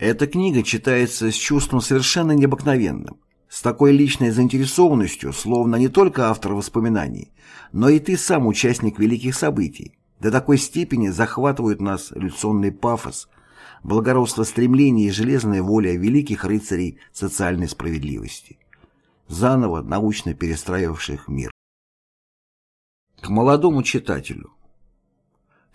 Эта книга читается с чувством совершенно необыкновенным, с такой личной заинтересованностью, словно не только автор воспоминаний, но и ты сам участник великих событий. До такой степени захватывают нас революционный пафос, благородство стремлений и железная воля великих рыцарей социальной справедливости, заново научно перестраивавших мир. К молодому читателю.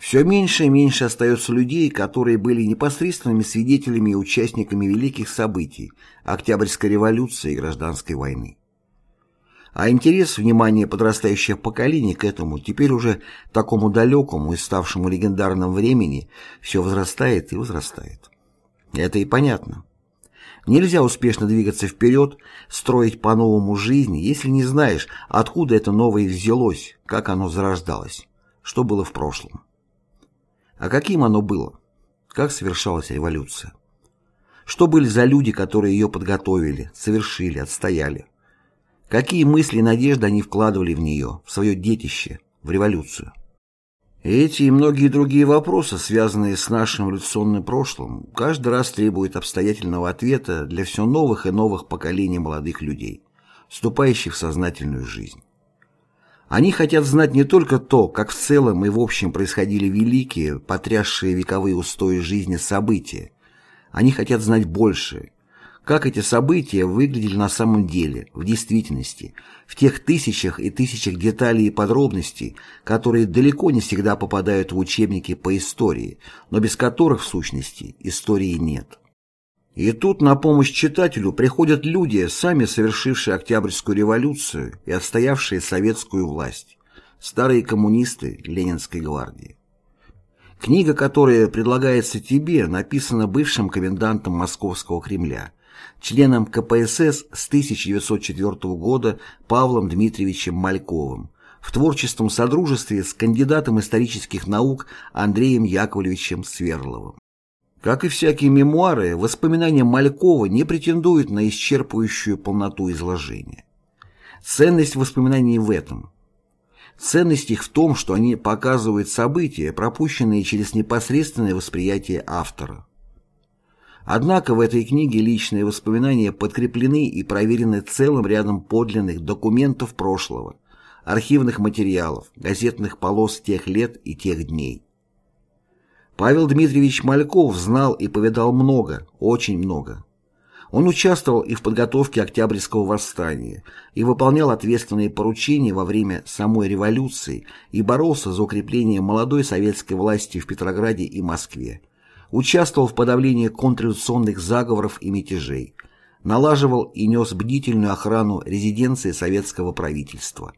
Все меньше и меньше остается людей, которые были непосредственными свидетелями и участниками великих событий Октябрьской революции и Гражданской войны. А интерес, внимание подрастающих поколений к этому, теперь уже такому далекому и ставшему легендарным времени, все возрастает и возрастает. Это и понятно. Нельзя успешно двигаться вперед, строить по-новому жизнь, если не знаешь, откуда это новое взялось, как оно зарождалось, что было в прошлом. А каким оно было? Как совершалась революция? Что были за люди, которые ее подготовили, совершили, отстояли? Какие мысли и надежды они вкладывали в нее, в свое детище, в революцию? Эти и многие другие вопросы, связанные с нашим революционным прошлым, каждый раз требуют обстоятельного ответа для все новых и новых поколений молодых людей, вступающих в сознательную жизнь. Они хотят знать не только то, как в целом и в общем происходили великие, потрясшие вековые устои жизни события. Они хотят знать больше, как эти события выглядели на самом деле, в действительности, в тех тысячах и тысячах деталей и подробностей, которые далеко не всегда попадают в учебники по истории, но без которых, в сущности, истории нет. И тут на помощь читателю приходят люди, сами совершившие Октябрьскую революцию и отстоявшие советскую власть, старые коммунисты Ленинской гвардии. Книга, которая предлагается тебе, написана бывшим комендантом Московского Кремля – членом КПСС с 1904 года Павлом Дмитриевичем Мальковым, в творческом содружестве с кандидатом исторических наук Андреем Яковлевичем Сверловым. Как и всякие мемуары, воспоминания Малькова не претендуют на исчерпывающую полноту изложения. Ценность воспоминаний в этом. Ценность их в том, что они показывают события, пропущенные через непосредственное восприятие автора. Однако в этой книге личные воспоминания подкреплены и проверены целым рядом подлинных документов прошлого, архивных материалов, газетных полос тех лет и тех дней. Павел Дмитриевич Мальков знал и повидал много, очень много. Он участвовал и в подготовке Октябрьского восстания, и выполнял ответственные поручения во время самой революции и боролся за укрепление молодой советской власти в Петрограде и Москве участвовал в подавлении контрреволюционных заговоров и мятежей, налаживал и нес бдительную охрану резиденции советского правительства.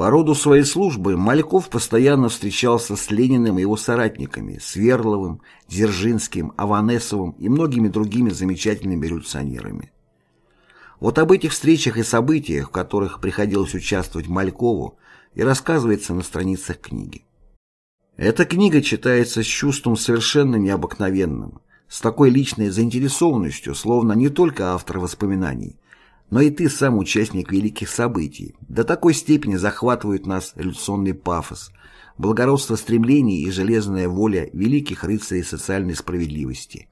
По роду своей службы Мальков постоянно встречался с Лениным и его соратниками, Сверловым, Дзержинским, Аванесовым и многими другими замечательными революционерами. Вот об этих встречах и событиях, в которых приходилось участвовать Малькову, и рассказывается на страницах книги. Эта книга читается с чувством совершенно необыкновенным, с такой личной заинтересованностью, словно не только автор воспоминаний, но и ты сам участник великих событий. До такой степени захватывают нас революционный пафос, благородство стремлений и железная воля великих рыцарей социальной справедливости,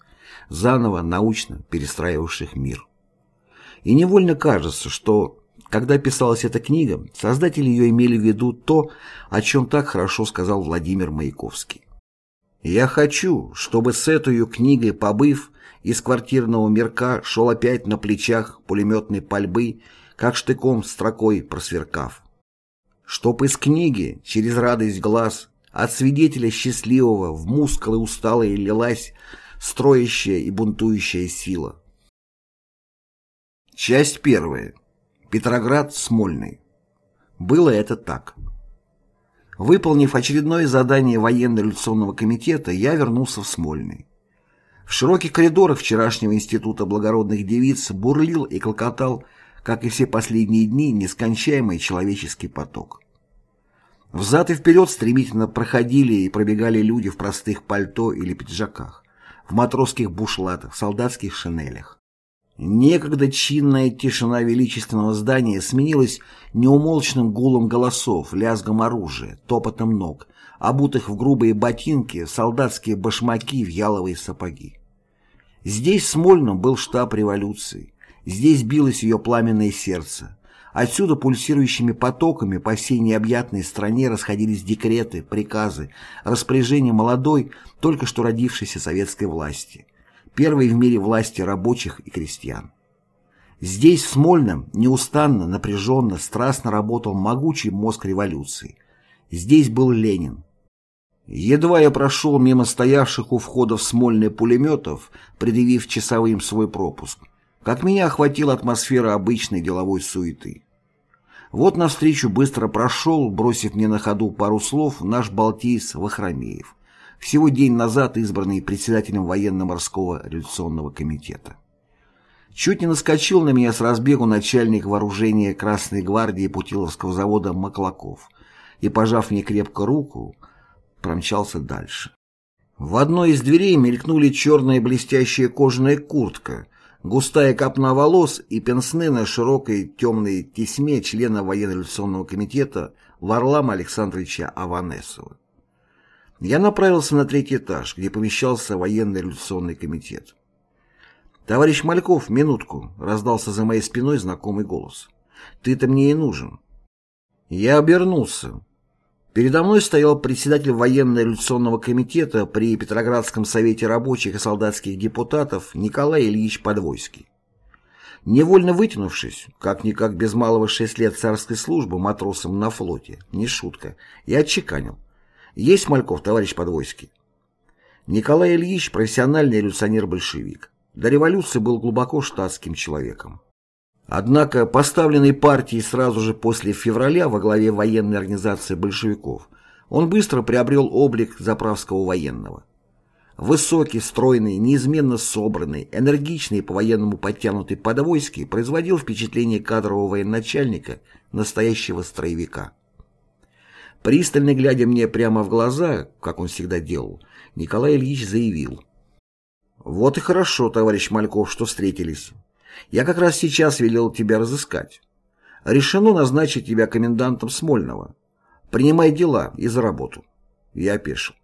заново научно перестраивавших мир. И невольно кажется, что когда писалась эта книга, создатели ее имели в виду то, о чем так хорошо сказал Владимир Маяковский. «Я хочу, чтобы с этой книгой, побыв, из квартирного мирка шел опять на плечах пулеметной пальбы, как штыком строкой просверкав. Чтоб из книги, через радость глаз, от свидетеля счастливого в мускулы усталые лилась строящая и бунтующая сила. Часть первая. Петроград, Смольный. Было это так. Выполнив очередное задание военно-революционного комитета, я вернулся в Смольный. В широких коридорах вчерашнего института благородных девиц бурлил и клокотал, как и все последние дни, нескончаемый человеческий поток. Взад и вперед стремительно проходили и пробегали люди в простых пальто или пиджаках, в матросских бушлатах, солдатских шинелях. Некогда чинная тишина величественного здания сменилась неумолчным гулом голосов, лязгом оружия, топотом ног, обутых в грубые ботинки, солдатские башмаки в яловые сапоги. Здесь, в Смольном, был штаб революции. Здесь билось ее пламенное сердце. Отсюда пульсирующими потоками по всей необъятной стране расходились декреты, приказы, распоряжения молодой, только что родившейся советской власти, первой в мире власти рабочих и крестьян. Здесь, в Смольном, неустанно, напряженно, страстно работал могучий мозг революции. Здесь был Ленин. Едва я прошел мимо стоявших у входа в Смольные пулеметов, предъявив часовым свой пропуск, как меня охватила атмосфера обычной деловой суеты. Вот навстречу быстро прошел, бросив мне на ходу пару слов, наш балтиец Вахромеев, всего день назад избранный председателем военно-морского революционного комитета. Чуть не наскочил на меня с разбегу начальник вооружения Красной гвардии Путиловского завода Маклаков и, пожав мне крепко руку, промчался дальше. В одной из дверей мелькнули черная блестящая кожаная куртка, густая копна волос и пенсны на широкой темной тесьме члена военно-революционного комитета Варлама Александровича Аванесова. Я направился на третий этаж, где помещался военно-революционный комитет. «Товарищ Мальков, минутку!» — раздался за моей спиной знакомый голос. «Ты-то мне и нужен». Я обернулся. Передо мной стоял председатель военно-революционного комитета при Петроградском совете рабочих и солдатских депутатов Николай Ильич Подвойский. Невольно вытянувшись, как-никак без малого шесть лет царской службы матросом на флоте, не шутка, я отчеканил. Есть Мальков, товарищ Подвойский? Николай Ильич – профессиональный революционер-большевик. До революции был глубоко штатским человеком. Однако поставленный партией сразу же после февраля во главе военной организации большевиков, он быстро приобрел облик заправского военного. Высокий, стройный, неизменно собранный, энергичный и по-военному подтянутый Подвойский производил впечатление кадрового военачальника, настоящего строевика. Пристально глядя мне прямо в глаза, как он всегда делал, Николай Ильич заявил – «Вот и хорошо, товарищ Мальков, что встретились. Я как раз сейчас велел тебя разыскать. Решено назначить тебя комендантом Смольного. Принимай дела и за работу». Я опешил.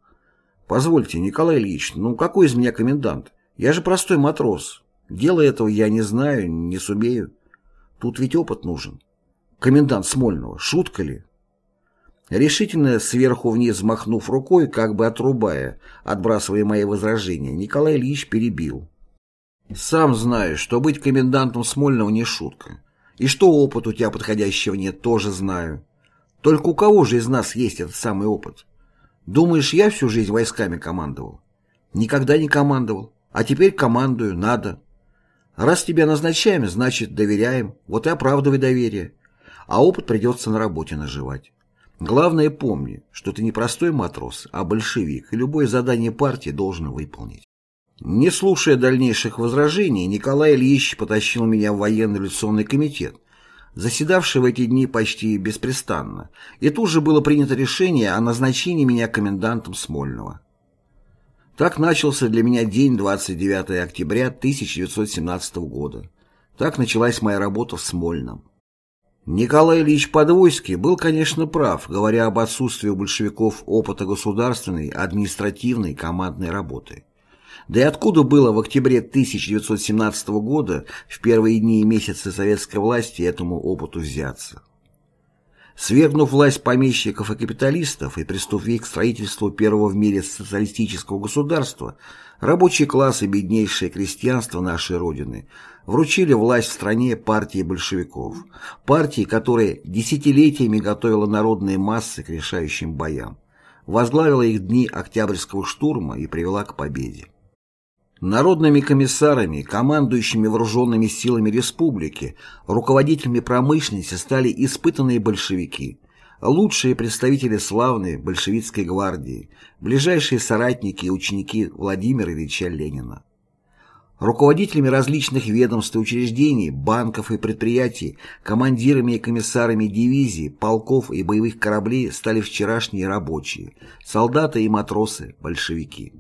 «Позвольте, Николай Ильич, ну какой из меня комендант? Я же простой матрос. Дело этого я не знаю, не сумею. Тут ведь опыт нужен. Комендант Смольного, шутка ли?» Решительно сверху вниз махнув рукой, как бы отрубая, отбрасывая мои возражения, Николай Ильич перебил. «Сам знаю, что быть комендантом Смольного не шутка. И что опыт у тебя подходящего нет, тоже знаю. Только у кого же из нас есть этот самый опыт? Думаешь, я всю жизнь войсками командовал? Никогда не командовал. А теперь командую, надо. Раз тебя назначаем, значит, доверяем. Вот и оправдывай доверие. А опыт придется на работе наживать. Главное помни, что ты не простой матрос, а большевик, и любое задание партии должен выполнить. Не слушая дальнейших возражений, Николай Ильич потащил меня в военно-революционный комитет, заседавший в эти дни почти беспрестанно, и тут же было принято решение о назначении меня комендантом Смольного. Так начался для меня день 29 октября 1917 года. Так началась моя работа в Смольном. Николай Ильич Подвойский был, конечно, прав, говоря об отсутствии у большевиков опыта государственной, административной, командной работы. Да и откуда было в октябре 1917 года, в первые дни и месяцы советской власти, этому опыту взяться? Свергнув власть помещиков и капиталистов и приступив к строительству первого в мире социалистического государства, рабочий класс и беднейшее крестьянство нашей Родины вручили власть в стране партии большевиков, партии, которая десятилетиями готовила народные массы к решающим боям, возглавила их дни Октябрьского штурма и привела к победе. Народными комиссарами, командующими вооруженными силами республики, руководителями промышленности стали испытанные большевики, лучшие представители славной большевистской гвардии, ближайшие соратники и ученики Владимира Ильича Ленина. Руководителями различных ведомств и учреждений, банков и предприятий, командирами и комиссарами дивизий, полков и боевых кораблей стали вчерашние рабочие, солдаты и матросы, большевики.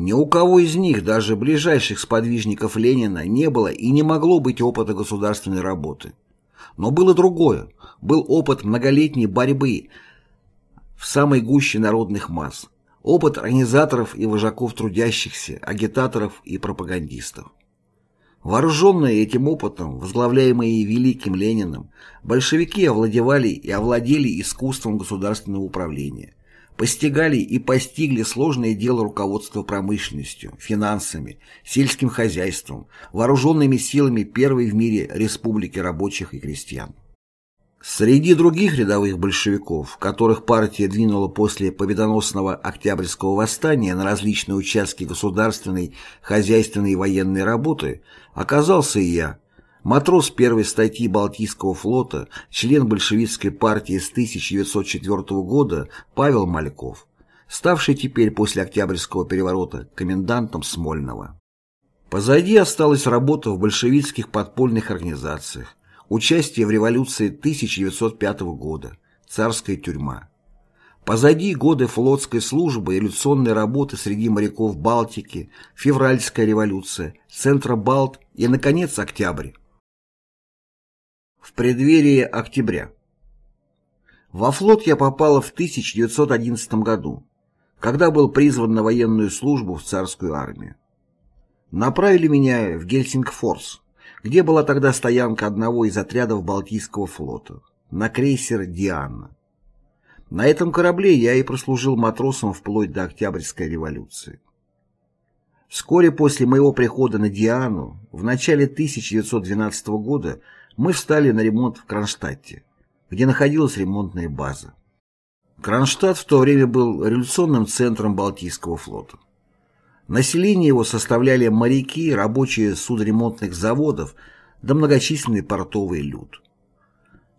Ни у кого из них, даже ближайших сподвижников Ленина, не было и не могло быть опыта государственной работы. Но было другое. Был опыт многолетней борьбы в самой гуще народных масс. опыт организаторов и вожаков трудящихся, агитаторов и пропагандистов. Вооруженные этим опытом, возглавляемые великим Лениным, большевики овладевали и овладели искусством государственного управления, постигали и постигли сложное дело руководства промышленностью, финансами, сельским хозяйством, вооруженными силами первой в мире республики рабочих и крестьян. Среди других рядовых большевиков, которых партия двинула после победоносного Октябрьского восстания на различные участки государственной, хозяйственной и военной работы, оказался и я, матрос первой статьи Балтийского флота, член большевистской партии с 1904 года Павел Мальков, ставший теперь после Октябрьского переворота комендантом Смольного. Позади осталась работа в большевистских подпольных организациях, Участие в революции 1905 года. Царская тюрьма. Позади годы флотской службы и революционной работы среди моряков Балтики, февральская революция, Центробалт и, наконец, октябрь. В преддверии октября. Во флот я попала в 1911 году, когда был призван на военную службу в царскую армию. Направили меня в Гельсингфорс, где была тогда стоянка одного из отрядов Балтийского флота, на крейсер «Диана». На этом корабле я и прослужил матросом вплоть до Октябрьской революции. Вскоре после моего прихода на Диану, в начале 1912 года, мы встали на ремонт в Кронштадте, где находилась ремонтная база. Кронштадт в то время был революционным центром Балтийского флота. Население его составляли моряки, рабочие судоремонтных заводов да многочисленный портовый люд.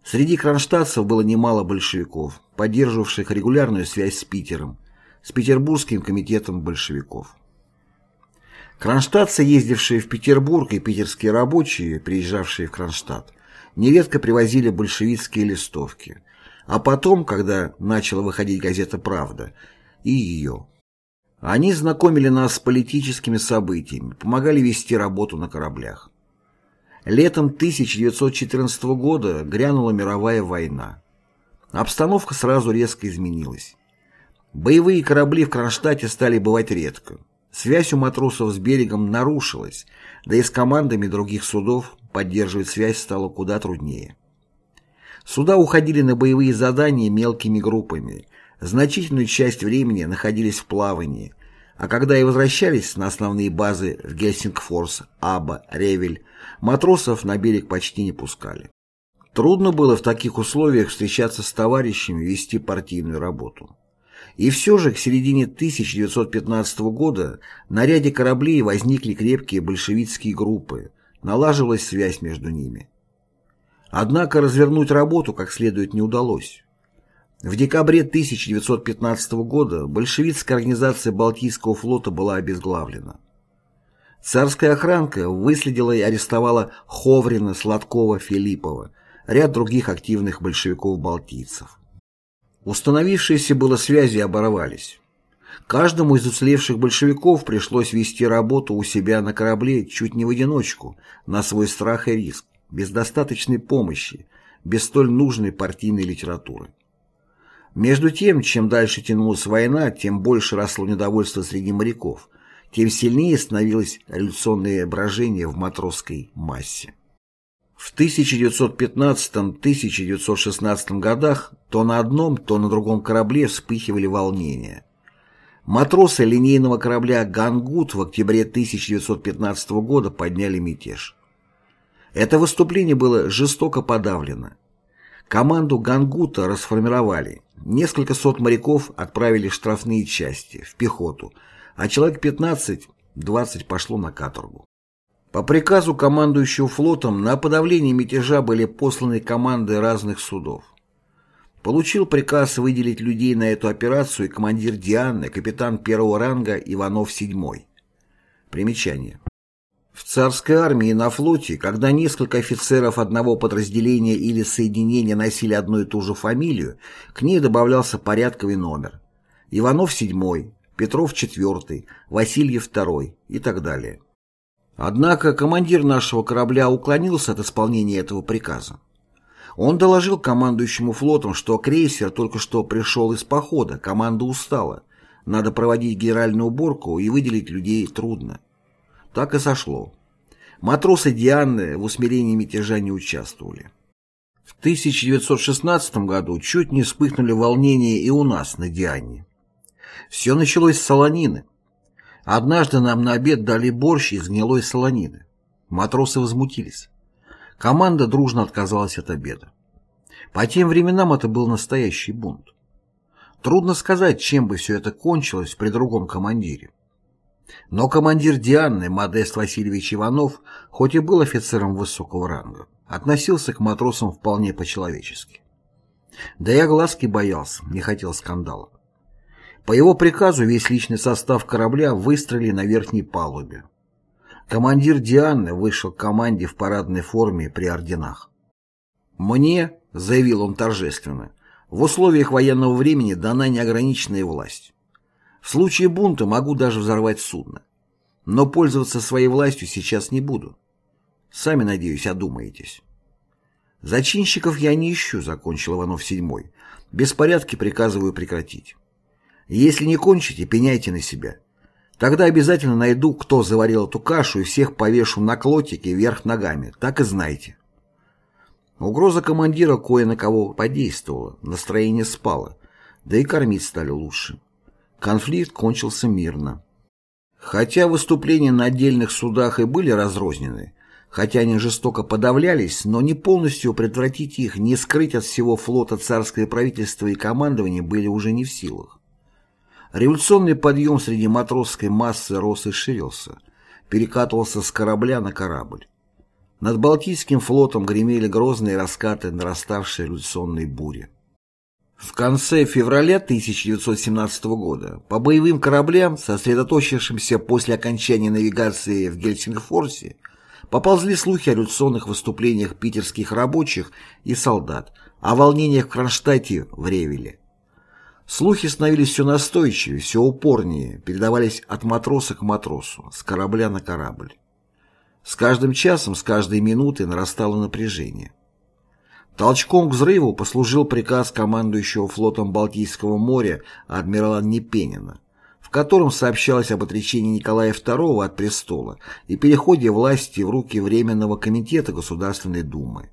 Среди кронштадтцев было немало большевиков, поддерживавших регулярную связь с Питером, с Петербургским комитетом большевиков. Кронштадтцы, ездившие в Петербург, и питерские рабочие, приезжавшие в Кронштадт, нередко привозили большевистские листовки, а потом, когда начала выходить газета «Правда», и ее. Они знакомили нас с политическими событиями, помогали вести работу на кораблях. Летом 1914 года грянула мировая война. Обстановка сразу резко изменилась. Боевые корабли в Кронштадте стали бывать редко. Связь у матросов с берегом нарушилась, да и с командами других судов поддерживать связь стало куда труднее. Суда уходили на боевые задания мелкими группами, значительную часть времени находились в плавании, а когда и возвращались на основные базы в Гельсингфорс, Аба, Ревель, матросов на берег почти не пускали. Трудно было в таких условиях встречаться с товарищами и вести партийную работу. И все же к середине 1915 года на ряде кораблей возникли крепкие большевистские группы, налаживалась связь между ними. Однако развернуть работу как следует не удалось. В декабре 1915 года большевистская организация Балтийского флота была обезглавлена. Царская охранка выследила и арестовала Ховрина, Сладкова, Филиппова, ряд других активных большевиков-балтийцев. Установившиеся было связи оборвались. Каждому из уцелевших большевиков пришлось вести работу у себя на корабле чуть не в одиночку, на свой страх и риск, без достаточной помощи, без столь нужной партийной литературы. Между тем, чем дальше тянулась война, тем больше росло недовольство среди моряков, тем сильнее становилось революционное брожение в матросской массе. В 1915-1916 годах то на одном, то на другом корабле вспыхивали волнения. Матросы линейного корабля «Гангут» в октябре 1915 года подняли мятеж. Это выступление было жестоко подавлено. Команду Гангута расформировали. Несколько сот моряков отправили в штрафные части, в пехоту, а человек 15-20 пошло на каторгу. По приказу командующего флотом на подавление мятежа были посланы команды разных судов. Получил приказ выделить людей на эту операцию командир Дианы, капитан первого ранга Иванов VII. Примечание. В царской армии и на флоте, когда несколько офицеров одного подразделения или соединения носили одну и ту же фамилию, к ней добавлялся порядковый номер. Иванов VII, Петров IV, Васильев II и так далее. Однако командир нашего корабля уклонился от исполнения этого приказа. Он доложил командующему флотом, что крейсер только что пришел из похода, команда устала, надо проводить генеральную уборку и выделить людей трудно. Так и сошло. Матросы Дианы в усмирении мятежа не участвовали. В 1916 году чуть не вспыхнули волнения и у нас, на Диане. Все началось с солонины. Однажды нам на обед дали борщ из гнилой солонины. Матросы возмутились. Команда дружно отказалась от обеда. По тем временам это был настоящий бунт. Трудно сказать, чем бы все это кончилось при другом командире. Но командир Дианы, Модест Васильевич Иванов, хоть и был офицером высокого ранга, относился к матросам вполне по-человечески. Да я глазки боялся, не хотел скандала. По его приказу весь личный состав корабля выстроили на верхней палубе. Командир Дианы вышел к команде в парадной форме при орденах. «Мне», — заявил он торжественно, — «в условиях военного времени дана неограниченная власть. В случае бунта могу даже взорвать судно. Но пользоваться своей властью сейчас не буду. Сами, надеюсь, одумаетесь». «Зачинщиков я не ищу», — закончил Иванов седьмой. «Беспорядки приказываю прекратить. Если не кончите, пеняйте на себя. Тогда обязательно найду, кто заварил эту кашу и всех повешу на клотике вверх ногами, так и знайте. Угроза командира кое на кого подействовала, настроение спало, да и кормить стали лучше. Конфликт кончился мирно. Хотя выступления на отдельных судах и были разрознены, хотя они жестоко подавлялись, но не полностью предотвратить их, не скрыть от всего флота царское правительство и командование были уже не в силах. Революционный подъем среди матросской массы рос и ширился, перекатывался с корабля на корабль. Над Балтийским флотом гремели грозные раскаты нараставшей революционной бури. В конце февраля 1917 года по боевым кораблям, сосредоточившимся после окончания навигации в Гельсингфорсе, поползли слухи о революционных выступлениях питерских рабочих и солдат, о волнениях в Кронштадте в Ревеле. Слухи становились все настойчивее, все упорнее, передавались от матроса к матросу, с корабля на корабль. С каждым часом, с каждой минутой нарастало напряжение. Толчком к взрыву послужил приказ командующего флотом Балтийского моря адмирала Непенина, в котором сообщалось об отречении Николая II от престола и переходе власти в руки Временного комитета Государственной Думы.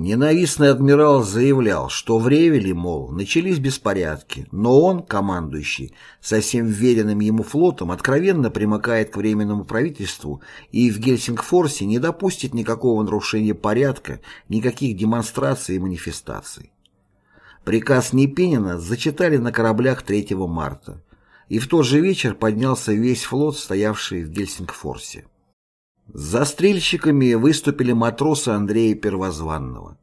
Ненавистный адмирал заявлял, что в Ревеле, мол, начались беспорядки, но он, командующий, со всем веренным ему флотом, откровенно примыкает к Временному правительству и в Гельсингфорсе не допустит никакого нарушения порядка, никаких демонстраций и манифестаций. Приказ Непенина зачитали на кораблях 3 марта, и в тот же вечер поднялся весь флот, стоявший в Гельсингфорсе. С застрельщиками выступили матросы Андрея Первозванного.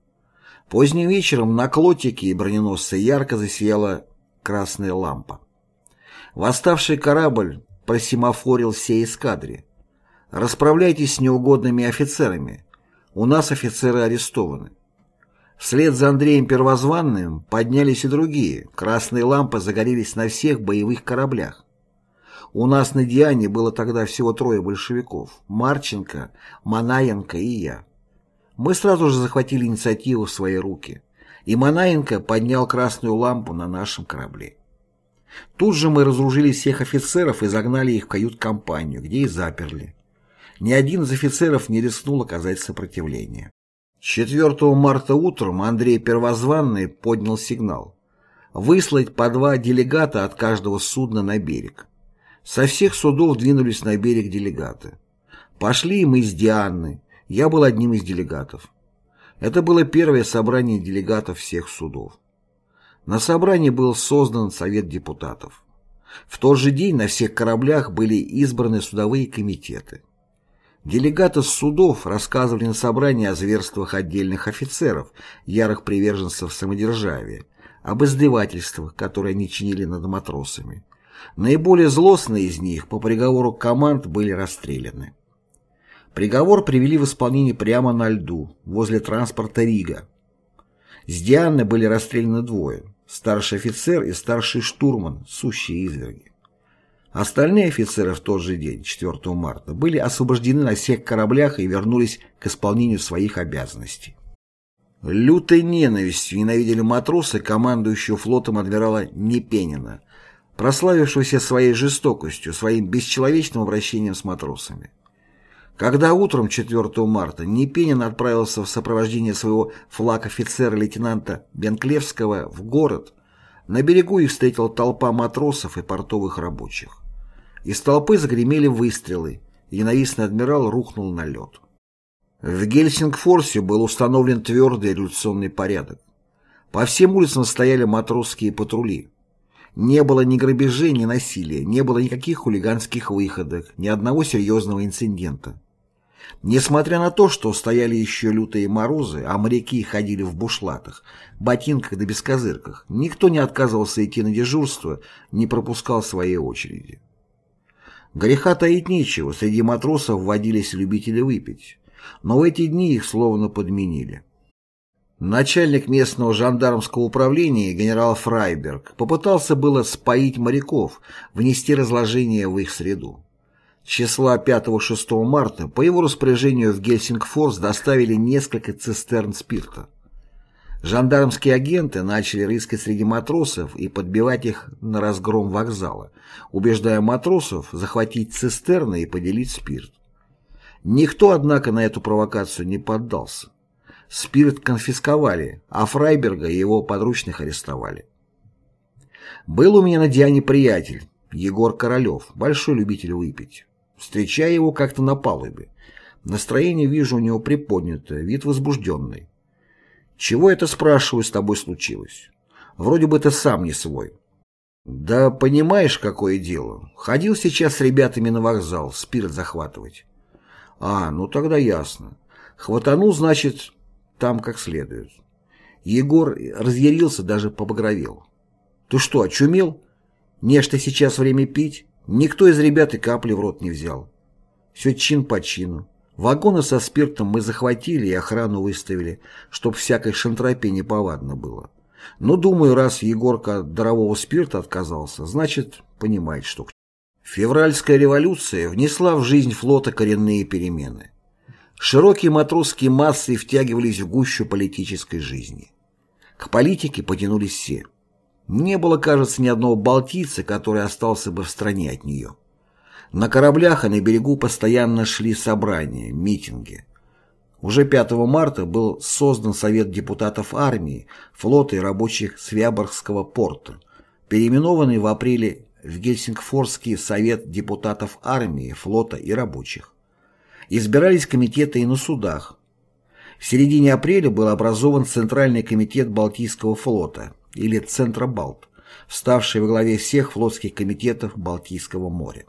Поздним вечером на клотике и броненосце ярко засияла красная лампа. Восставший корабль просимофорил всей эскадре. «Расправляйтесь с неугодными офицерами. У нас офицеры арестованы». Вслед за Андреем Первозванным поднялись и другие. Красные лампы загорелись на всех боевых кораблях. У нас на Диане было тогда всего трое большевиков – Марченко, Манаенко и я. Мы сразу же захватили инициативу в свои руки, и Манаенко поднял красную лампу на нашем корабле. Тут же мы разоружили всех офицеров и загнали их в кают-компанию, где и заперли. Ни один из офицеров не рискнул оказать сопротивление. 4 марта утром Андрей Первозванный поднял сигнал выслать по два делегата от каждого судна на берег. Со всех судов двинулись на берег делегаты. Пошли мы с Дианы, я был одним из делегатов. Это было первое собрание делегатов всех судов. На собрании был создан Совет депутатов. В тот же день на всех кораблях были избраны судовые комитеты. Делегаты с судов рассказывали на собрании о зверствах отдельных офицеров, ярых приверженцев самодержавия, об издевательствах, которые они чинили над матросами, Наиболее злостные из них по приговору команд были расстреляны. Приговор привели в исполнение прямо на льду, возле транспорта Рига. С Дианы были расстреляны двое – старший офицер и старший штурман, сущие изверги. Остальные офицеры в тот же день, 4 марта, были освобождены на всех кораблях и вернулись к исполнению своих обязанностей. Лютой ненавистью ненавидели матросы, командующего флотом адмирала Непенина, прославившегося своей жестокостью, своим бесчеловечным обращением с матросами. Когда утром 4 марта Непенин отправился в сопровождении своего флаг-офицера-лейтенанта Бенклевского в город, на берегу их встретила толпа матросов и портовых рабочих. Из толпы загремели выстрелы, и ненавистный адмирал рухнул на лед. В Гельсингфорсе был установлен твердый революционный порядок. По всем улицам стояли матросские патрули. Не было ни грабежей, ни насилия, не было никаких хулиганских выходок, ни одного серьезного инцидента. Несмотря на то, что стояли еще лютые морозы, а моряки ходили в бушлатах, ботинках да бескозырках, никто не отказывался идти на дежурство, не пропускал своей очереди. Греха таить нечего, среди матросов водились любители выпить, но в эти дни их словно подменили. Начальник местного жандармского управления генерал Фрайберг попытался было споить моряков, внести разложение в их среду числа 5-6 марта по его распоряжению в Гельсингфорс доставили несколько цистерн спирта. Жандармские агенты начали рыскать среди матросов и подбивать их на разгром вокзала, убеждая матросов захватить цистерны и поделить спирт. Никто, однако, на эту провокацию не поддался. Спирт конфисковали, а Фрайберга и его подручных арестовали. Был у меня на Диане приятель, Егор Королев, большой любитель выпить. Встречая его как-то на палубе. Настроение вижу у него приподнятое, вид возбужденный. «Чего это, спрашиваю, с тобой случилось? Вроде бы ты сам не свой». «Да понимаешь, какое дело. Ходил сейчас с ребятами на вокзал, спирт захватывать». «А, ну тогда ясно. Хватанул, значит, там как следует». Егор разъярился, даже побагровел. «Ты что, очумел? Не что сейчас время пить? Никто из ребят и капли в рот не взял. Все чин по чину. Вагоны со спиртом мы захватили и охрану выставили, чтоб всякой шантропе неповадно было. Но, думаю, раз Егорка от дарового спирта отказался, значит, понимает, что... Февральская революция внесла в жизнь флота коренные перемены. Широкие матросские массы втягивались в гущу политической жизни. К политике потянулись все. Не было, кажется, ни одного балтийца, который остался бы в стране от нее. На кораблях и на берегу постоянно шли собрания, митинги. Уже 5 марта был создан Совет депутатов армии, флота и рабочих Свяборгского порта, переименованный в апреле в Гельсингфорский Совет депутатов армии, флота и рабочих. Избирались комитеты и на судах. В середине апреля был образован Центральный комитет Балтийского флота – или Центробалт, вставший во главе всех флотских комитетов Балтийского моря.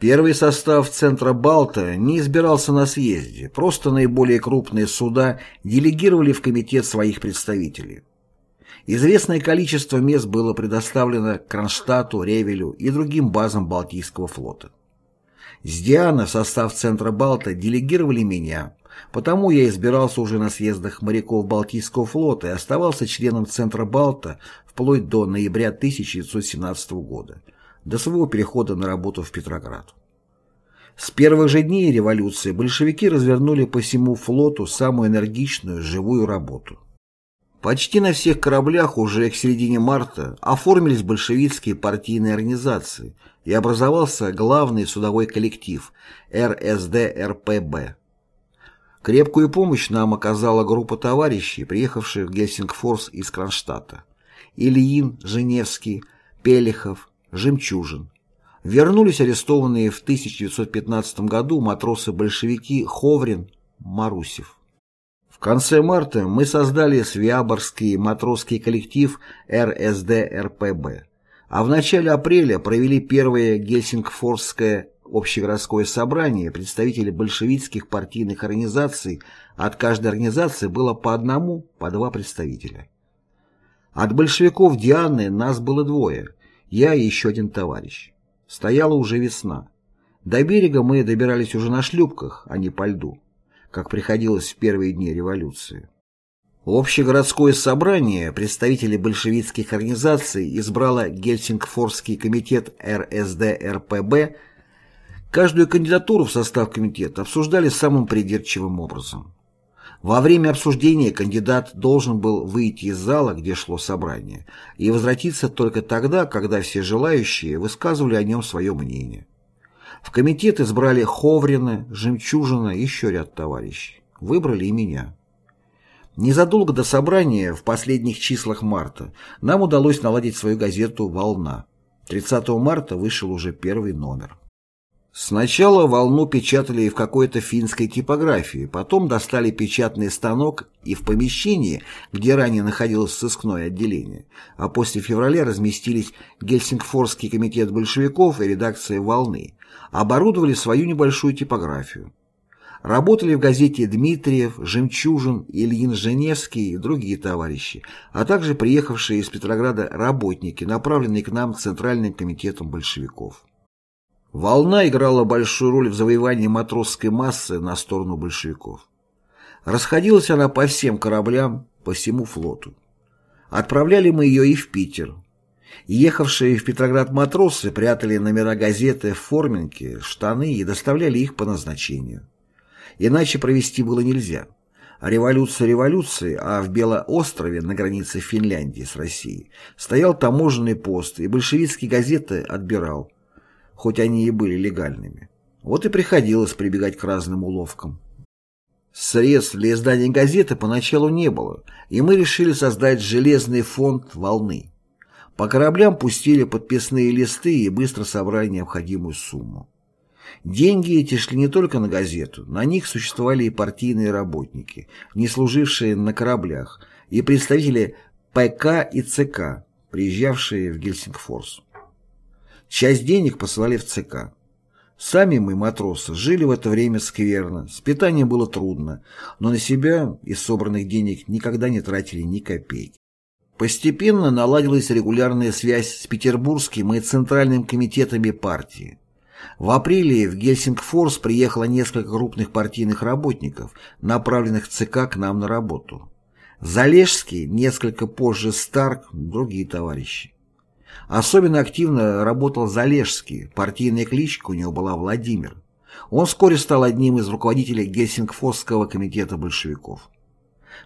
Первый состав Центробалта не избирался на съезде, просто наиболее крупные суда делегировали в комитет своих представителей. Известное количество мест было предоставлено Кронштадту, Ревелю и другим базам Балтийского флота. С Диана в состав Центробалта делегировали меня, Потому я избирался уже на съездах моряков Балтийского флота и оставался членом Центра Балта вплоть до ноября 1917 года, до своего перехода на работу в Петроград. С первых же дней революции большевики развернули по всему флоту самую энергичную живую работу. Почти на всех кораблях уже к середине марта оформились большевистские партийные организации и образовался главный судовой коллектив РСД-РПБ Крепкую помощь нам оказала группа товарищей, приехавших в Гельсингфорс из Кронштадта. Ильин, Женевский, Пелехов, Жемчужин. Вернулись арестованные в 1915 году матросы-большевики Ховрин, Марусев. Конце марта мы создали Свяборский матросский коллектив РСД-РПБ, а в начале апреля провели первое Гельсингфорское общегородское собрание представителей большевистских партийных организаций, от каждой организации было по одному, по два представителя. От большевиков Дианы нас было двое, я и еще один товарищ. Стояла уже весна. До берега мы добирались уже на шлюпках, а не по льду, как приходилось в первые дни революции. Общегородское собрание представителей большевистских организаций избрало Гельсингфорский комитет РСД-РПБ Каждую кандидатуру в состав комитета обсуждали самым придирчивым образом. Во время обсуждения кандидат должен был выйти из зала, где шло собрание, и возвратиться только тогда, когда все желающие высказывали о нем свое мнение. В комитет избрали Ховрина, Жемчужина и еще ряд товарищей. Выбрали и меня. Незадолго до собрания, в последних числах марта, нам удалось наладить свою газету «Волна». 30 марта вышел уже первый номер. Сначала волну печатали в какой-то финской типографии, потом достали печатный станок и в помещении, где ранее находилось сыскное отделение, а после февраля разместились Гельсингфорский комитет большевиков и редакция «Волны», оборудовали свою небольшую типографию. Работали в газете Дмитриев, Жемчужин, Ильин Женевский и другие товарищи, а также приехавшие из Петрограда работники, направленные к нам Центральным комитетом большевиков. Волна играла большую роль в завоевании матросской массы на сторону большевиков. Расходилась она по всем кораблям, по всему флоту. Отправляли мы ее и в Питер. Ехавшие в Петроград матросы прятали номера газеты в форменке, штаны и доставляли их по назначению. Иначе провести было нельзя. Революция революции, а в Белоострове на границе Финляндии с Россией стоял таможенный пост, и большевистские газеты отбирал, хоть они и были легальными. Вот и приходилось прибегать к разным уловкам. Средств для издания газеты поначалу не было, и мы решили создать железный фонд «Волны». По кораблям пустили подписные листы и быстро собрали необходимую сумму. Деньги эти шли не только на газету, на них существовали и партийные работники, не служившие на кораблях, и представители ПК и ЦК, приезжавшие в Гельсингфорс. Часть денег посылали в ЦК. Сами мы, матросы, жили в это время скверно, с питанием было трудно, но на себя из собранных денег никогда не тратили ни копейки. Постепенно наладилась регулярная связь с Петербургским и Центральным комитетами партии. В апреле в Гельсингфорс приехало несколько крупных партийных работников, направленных в ЦК к нам на работу. Залежский, несколько позже Старк, другие товарищи. Особенно активно работал Залежский, партийная кличка у него была Владимир. Он вскоре стал одним из руководителей Гельсингфосского комитета большевиков.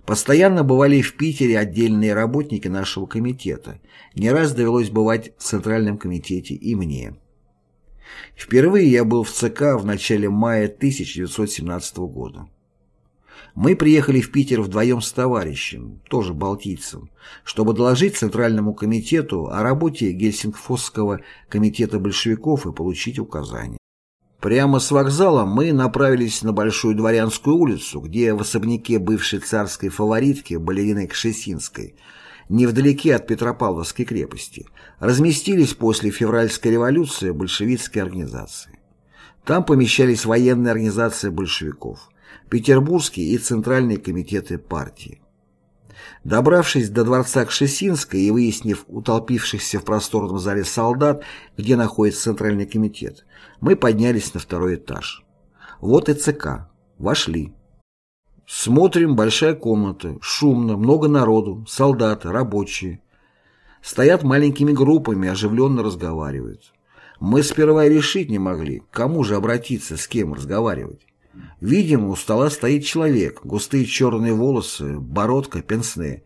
Постоянно бывали в Питере отдельные работники нашего комитета. Не раз довелось бывать в Центральном комитете и мне. Впервые я был в ЦК в начале мая 1917 года. Мы приехали в Питер вдвоем с товарищем, тоже балтийцем, чтобы доложить Центральному комитету о работе Гельсингфосского комитета большевиков и получить указания. Прямо с вокзала мы направились на Большую Дворянскую улицу, где в особняке бывшей царской фаворитки балерины Кшесинской, невдалеке от Петропавловской крепости, разместились после февральской революции большевистской организации. Там помещались военные организации большевиков – Петербургский и Центральные комитеты партии. Добравшись до дворца Кшесинской и выяснив у толпившихся в просторном зале солдат, где находится Центральный комитет, мы поднялись на второй этаж. Вот и ЦК. Вошли. Смотрим, большая комната, шумно, много народу, солдаты, рабочие. Стоят маленькими группами, оживленно разговаривают. Мы сперва решить не могли, кому же обратиться, с кем разговаривать. Видимо, у стола стоит человек, густые черные волосы, бородка, пенсне.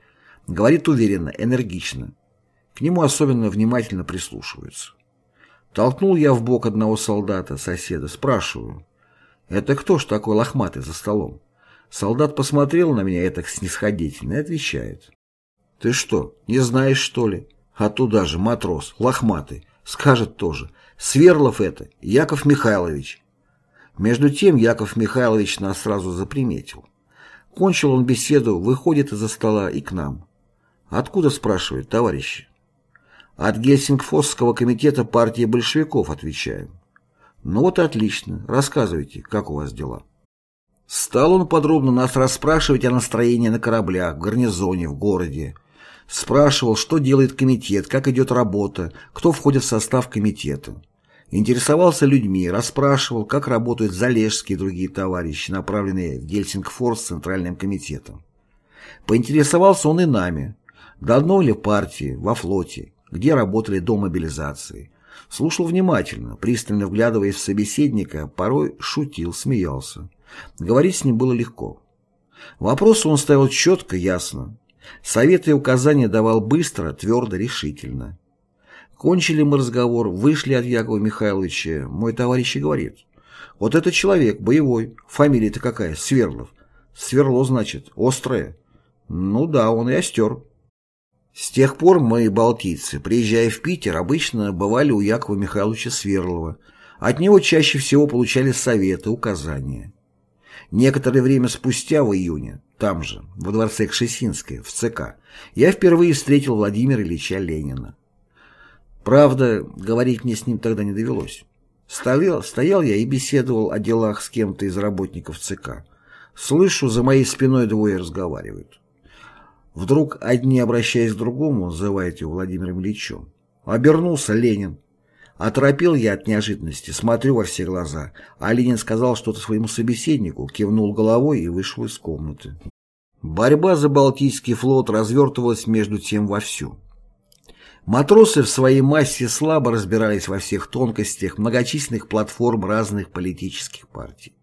Говорит уверенно, энергично. К нему особенно внимательно прислушиваются. Толкнул я в бок одного солдата, соседа, спрашиваю. «Это кто ж такой лохматый за столом?» Солдат посмотрел на меня это снисходительно и отвечает. «Ты что, не знаешь, что ли? А туда же матрос, лохматый, скажет тоже. Сверлов это, Яков Михайлович. Между тем Яков Михайлович нас сразу заприметил. Кончил он беседу, выходит из-за стола и к нам. «Откуда?» – спрашивает, товарищи. «От Гельсингфосского комитета партии большевиков», – отвечаем. «Ну вот отлично. Рассказывайте, как у вас дела?» Стал он подробно нас расспрашивать о настроении на кораблях, в гарнизоне, в городе. Спрашивал, что делает комитет, как идет работа, кто входит в состав комитета. Интересовался людьми, расспрашивал, как работают Залежские и другие товарищи, направленные в Гельсингфорс Центральным комитетом. Поинтересовался он и нами. Давно ли в партии, во флоте, где работали до мобилизации. Слушал внимательно, пристально вглядываясь в собеседника, порой шутил, смеялся. Говорить с ним было легко. Вопросы он ставил четко, ясно. Советы и указания давал быстро, твердо, решительно. Кончили мы разговор, вышли от Якова Михайловича. Мой товарищ и говорит. Вот этот человек, боевой. Фамилия-то какая? Сверлов. Сверло, значит, острое. Ну да, он и остер. С тех пор мы, балтийцы, приезжая в Питер, обычно бывали у Якова Михайловича Сверлова. От него чаще всего получали советы, указания. Некоторое время спустя, в июне, там же, во дворце Кшесинской, в ЦК, я впервые встретил Владимира Ильича Ленина. Правда, говорить мне с ним тогда не довелось. Стоял, стоял я и беседовал о делах с кем-то из работников ЦК. Слышу, за моей спиной двое разговаривают. Вдруг одни, обращаясь к другому, называют его Владимиром Ильичем. Обернулся Ленин. Оторопел я от неожиданности, смотрю во все глаза, а Ленин сказал что-то своему собеседнику, кивнул головой и вышел из комнаты. Борьба за Балтийский флот развертывалась между тем вовсю. Матросы в своей массе слабо разбирались во всех тонкостях многочисленных платформ разных политических партий.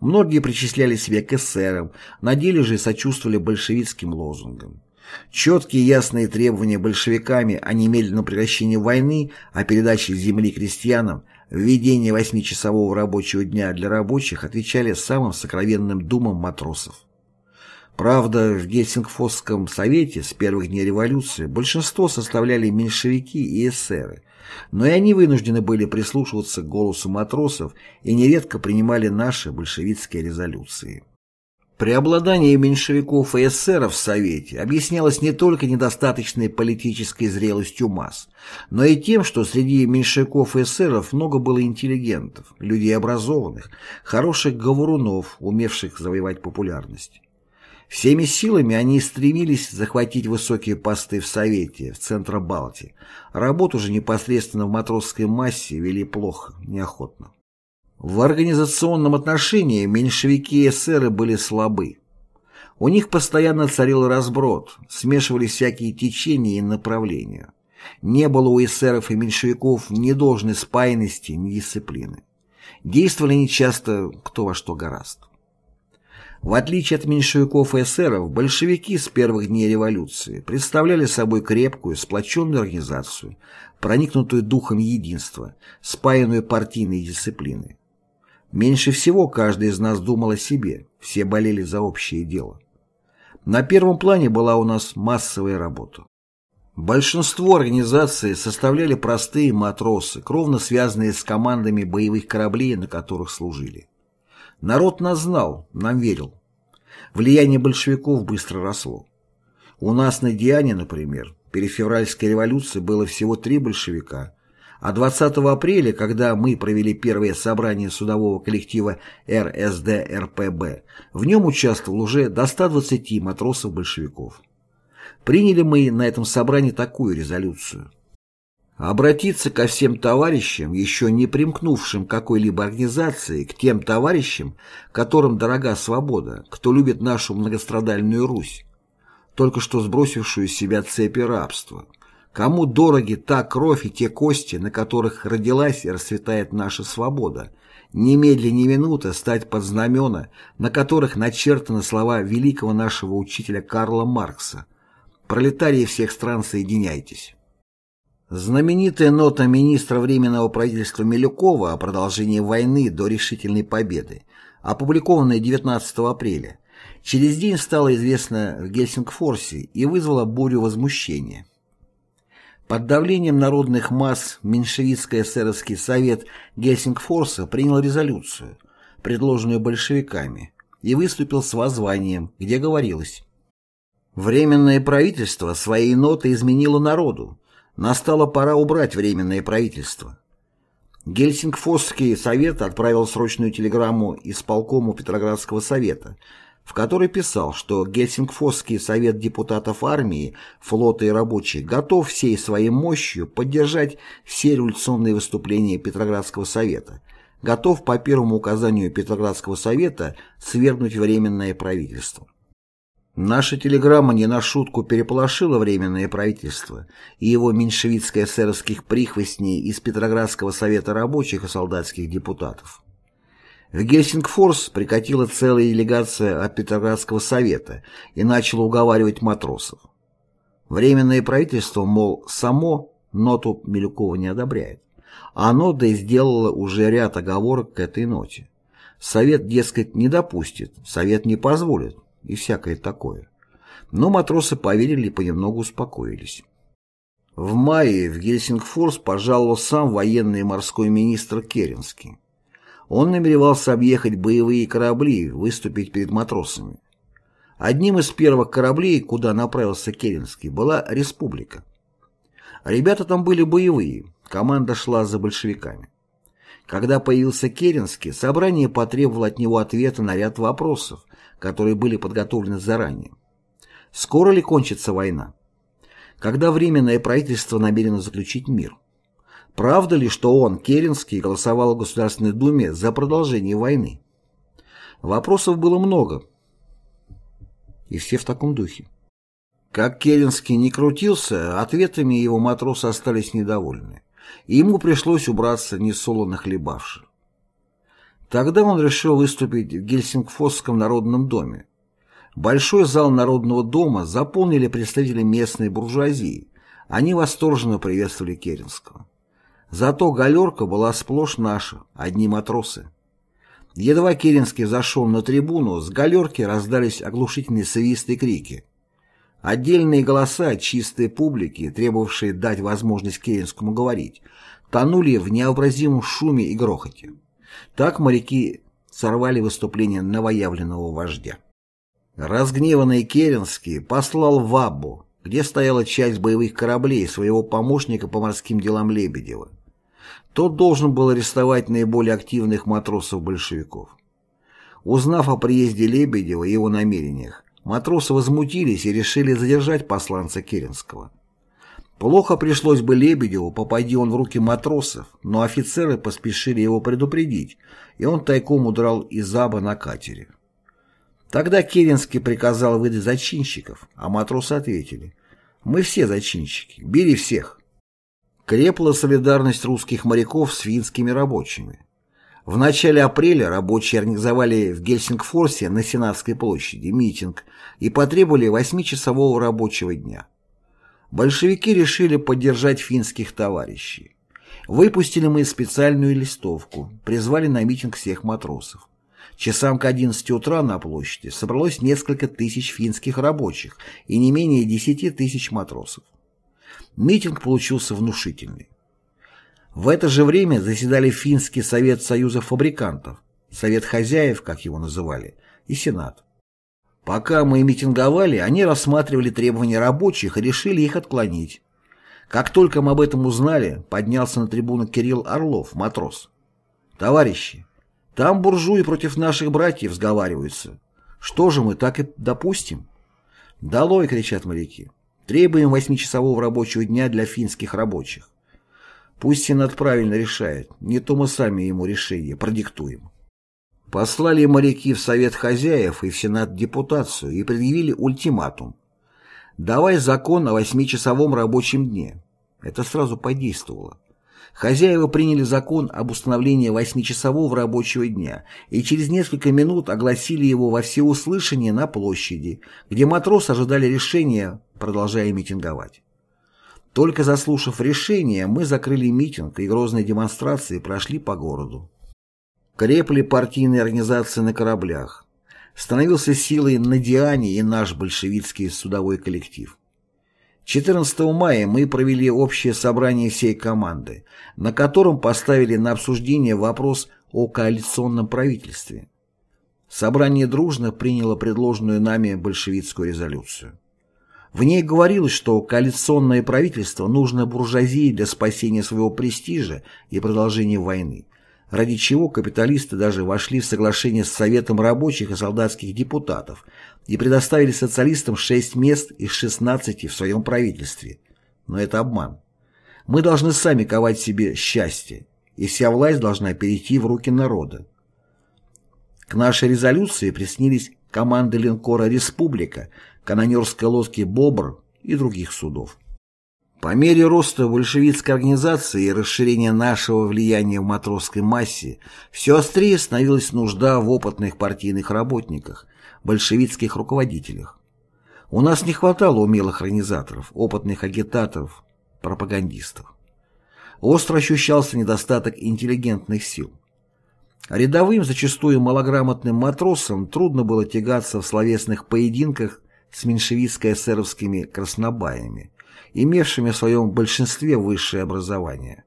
Многие причисляли себя к эсерам, на деле же сочувствовали большевистским лозунгам. Четкие ясные требования большевиками о немедленном прекращении войны, о передаче земли крестьянам, введении восьмичасового рабочего дня для рабочих отвечали самым сокровенным думам матросов. Правда, в Гельсингфосском совете с первых дней революции большинство составляли меньшевики и эсеры, но и они вынуждены были прислушиваться к голосу матросов и нередко принимали наши большевистские резолюции. Преобладание меньшевиков и эсеров в Совете объяснялось не только недостаточной политической зрелостью масс, но и тем, что среди меньшевиков и эсеров много было интеллигентов, людей образованных, хороших говорунов, умевших завоевать популярность. Всеми силами они стремились захватить высокие посты в Совете, в Центробалте. Работу же непосредственно в матросской массе вели плохо, неохотно. В организационном отношении меньшевики и эсеры были слабы. У них постоянно царил разброд, смешивались всякие течения и направления. Не было у эсеров и меньшевиков ни должной спаянности, ни дисциплины. Действовали они часто кто во что гораст. В отличие от меньшевиков и эсеров, большевики с первых дней революции представляли собой крепкую, сплоченную организацию, проникнутую духом единства, спаянную партийной дисциплиной. Меньше всего каждый из нас думал о себе, все болели за общее дело. На первом плане была у нас массовая работа. Большинство организаций составляли простые матросы, кровно связанные с командами боевых кораблей, на которых служили. Народ нас знал, нам верил. Влияние большевиков быстро росло. У нас на Диане, например, перед февральской революцией было всего три большевика, а 20 апреля, когда мы провели первое собрание судового коллектива РСД-РПБ, в нем участвовал уже до 120 матросов-большевиков. Приняли мы на этом собрании такую резолюцию. Обратиться ко всем товарищам, еще не примкнувшим к какой-либо организации, к тем товарищам, которым дорога свобода, кто любит нашу многострадальную Русь, только что сбросившую с себя цепи рабства, кому дороги та кровь и те кости, на которых родилась и расцветает наша свобода, немедля ни минуты стать под знамена, на которых начертаны слова великого нашего учителя Карла Маркса? «Пролетарии всех стран, соединяйтесь». Знаменитая нота министра Временного правительства Милюкова о продолжении войны до решительной победы, опубликованная 19 апреля, через день стала известна в Гельсингфорсе и вызвала бурю возмущения. Под давлением народных масс меньшевистско-эсеровский совет Гельсингфорса принял резолюцию, предложенную большевиками, и выступил с воззванием, где говорилось «Временное правительство своей ноты изменило народу, Настала пора убрать Временное правительство. Гельсингфосский совет отправил срочную телеграмму исполкому Петроградского совета, в которой писал, что Гельсингфосский совет депутатов армии, флота и рабочих готов всей своей мощью поддержать все революционные выступления Петроградского совета, готов по первому указанию Петроградского совета свергнуть Временное правительство. Наша телеграмма не на шутку переполошила Временное правительство и его меньшевистско-эсеровских прихвостней из Петроградского совета рабочих и солдатских депутатов. В Гельсингфорс прикатила целая делегация от Петроградского совета и начала уговаривать матросов. Временное правительство, мол, само ноту Милюкова не одобряет. А оно да и сделало уже ряд оговорок к этой ноте. Совет, дескать, не допустит, Совет не позволит и всякое такое. Но матросы поверили и понемногу успокоились. В мае в Гельсингфорс пожаловал сам военный и морской министр Керенский. Он намеревался объехать боевые корабли, выступить перед матросами. Одним из первых кораблей, куда направился Керенский, была «Республика». Ребята там были боевые, команда шла за большевиками. Когда появился Керенский, собрание потребовало от него ответа на ряд вопросов, которые были подготовлены заранее. Скоро ли кончится война? Когда Временное правительство намерено заключить мир? Правда ли, что он, Керенский, голосовал в Государственной Думе за продолжение войны? Вопросов было много, и все в таком духе. Как Керенский не крутился, ответами его матросы остались недовольны, и ему пришлось убраться несолоно хлебавши. Тогда он решил выступить в Гельсингфосском народном доме. Большой зал Народного дома заполнили представители местной буржуазии. Они восторженно приветствовали Керенского. Зато галерка была сплошь наша, одни матросы. Едва Керенский зашел на трибуну, с галерки раздались оглушительные свисты и крики. Отдельные голоса чистой публики, требовавшие дать возможность Керенскому говорить, тонули в необразимом шуме и грохоте. Так моряки сорвали выступление новоявленного вождя. Разгневанный Керенский послал в Аббу, где стояла часть боевых кораблей своего помощника по морским делам Лебедева. Тот должен был арестовать наиболее активных матросов-большевиков. Узнав о приезде Лебедева и его намерениях, матросы возмутились и решили задержать посланца Керенского. Плохо пришлось бы Лебедеву, попади он в руки матросов, но офицеры поспешили его предупредить, и он тайком удрал из Аба на катере. Тогда Керенский приказал выдать зачинщиков, а матросы ответили «Мы все зачинщики, бери всех». Крепла солидарность русских моряков с финскими рабочими. В начале апреля рабочие организовали в Гельсингфорсе на Сенатской площади митинг и потребовали восьмичасового рабочего дня. Большевики решили поддержать финских товарищей. Выпустили мы специальную листовку, призвали на митинг всех матросов. Часам к 11 утра на площади собралось несколько тысяч финских рабочих и не менее 10 тысяч матросов. Митинг получился внушительный. В это же время заседали Финский совет союза фабрикантов, Совет хозяев, как его называли, и Сенат. Пока мы митинговали, они рассматривали требования рабочих и решили их отклонить. Как только мы об этом узнали, поднялся на трибуну Кирилл Орлов, матрос. «Товарищи, там буржуи против наших братьев сговариваются. Что же мы так и допустим?» «Долой!» — кричат моряки. Требуем восьмичасового рабочего дня для финских рабочих. Пусть Сенат правильно решает, не то мы сами ему решение продиктуем. Послали моряки в Совет хозяев и в Сенат депутацию и предъявили ультиматум. Давай закон о восьмичасовом рабочем дне. Это сразу подействовало. Хозяева приняли закон об установлении восьмичасового рабочего дня и через несколько минут огласили его во всеуслышание на площади, где матросы ожидали решения, продолжая митинговать. Только заслушав решение, мы закрыли митинг и грозные демонстрации прошли по городу. Крепли партийные организации на кораблях. Становился силой на Диане и наш большевистский судовой коллектив. 14 мая мы провели общее собрание всей команды, на котором поставили на обсуждение вопрос о коалиционном правительстве. Собрание дружно приняло предложенную нами большевистскую резолюцию. В ней говорилось, что коалиционное правительство нужно буржуазии для спасения своего престижа и продолжения войны, ради чего капиталисты даже вошли в соглашение с Советом рабочих и солдатских депутатов и предоставили социалистам 6 мест из 16 в своем правительстве. Но это обман. Мы должны сами ковать себе счастье, и вся власть должна перейти в руки народа. К нашей резолюции приснились команды линкора «Республика», канонерской лодки «Бобр» и других судов. По мере роста большевистской организации и расширения нашего влияния в матросской массе все острее становилась нужда в опытных партийных работниках, большевистских руководителях. У нас не хватало умелых организаторов, опытных агитаторов, пропагандистов. Остро ощущался недостаток интеллигентных сил. Рядовым, зачастую малограмотным матросам трудно было тягаться в словесных поединках с меньшевистско-эсеровскими краснобаями, имевшими в своем большинстве высшее образование.